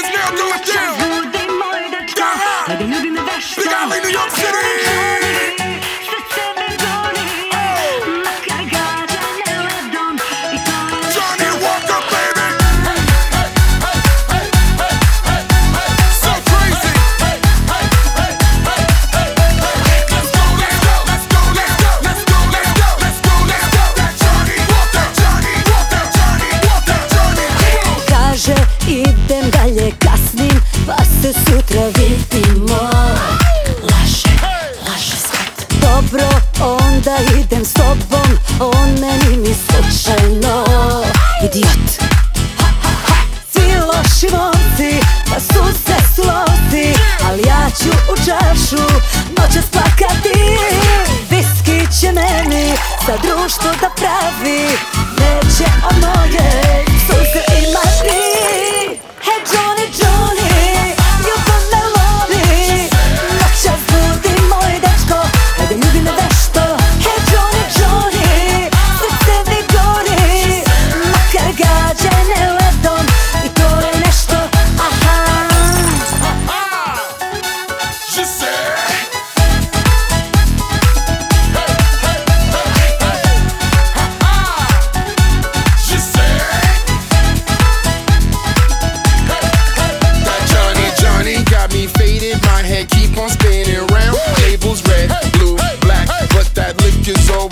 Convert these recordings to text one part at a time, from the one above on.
It's now going down. Dagarly, New York City. Pa se sutra vidimo. Laže, laže svet Dobro, onda idem s tobom. On meni mi slučajno. Idiot. Svi loši momci Pa su se slozi Ali ja ću u čašu Noćas plakati. Viski će meni Za društvo da pravi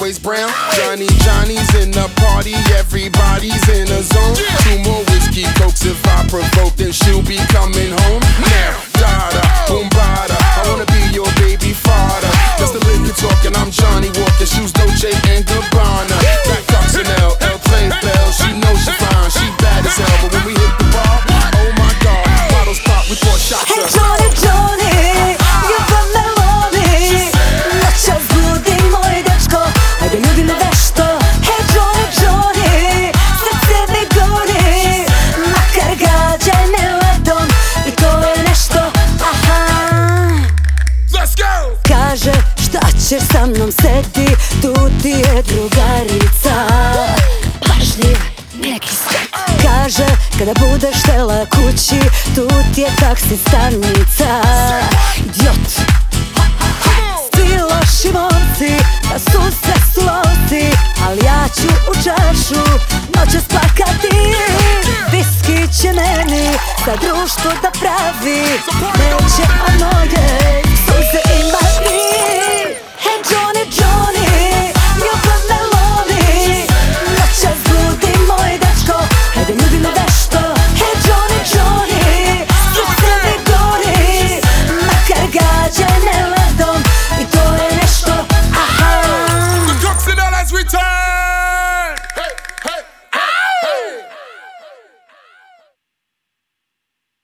always brown. Johnny, Johnny's in the party Everybody's in a zone. Two more whiskey cokes If I provoke then she'll be coming home. Now, dada, boom, bada I wanna be your baby father. That's the liquor talking I'm Johnny Walker. Shoes Dolce and Gabbana ćeš sa mnom sedi Tu ti je drugarica. Pažljiv neki svet. Kaže kada budeš htela kući Tu ti je taksi stanica. Idiot. Svi loši momci Da su se slozi Ali ja ću u čašu Noćas plakati. Viski će meni Za društvo da pravi Neće ono